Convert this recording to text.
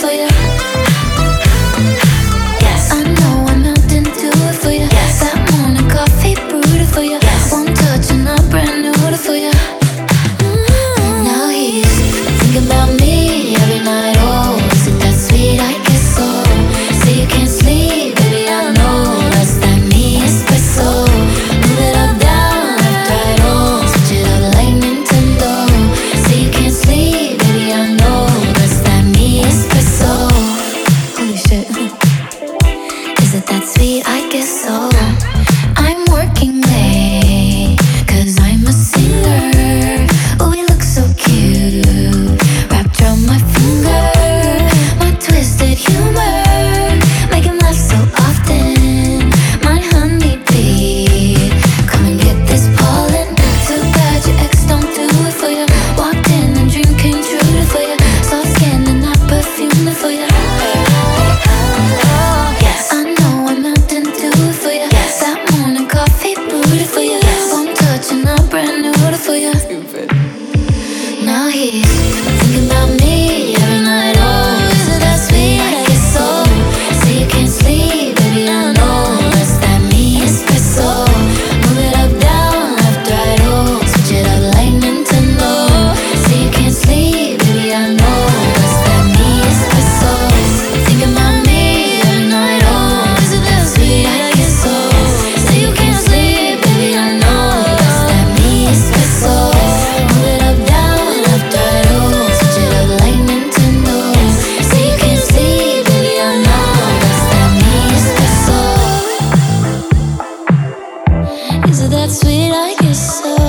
for you. I'm working late. that's sweet I guess so.